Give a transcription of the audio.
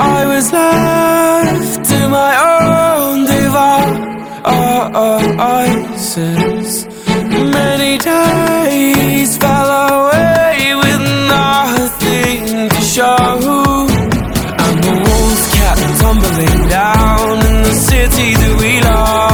I was left to my own devices. Many days fell away with nothing to show. And the walls kept tumbling down in the city that we love.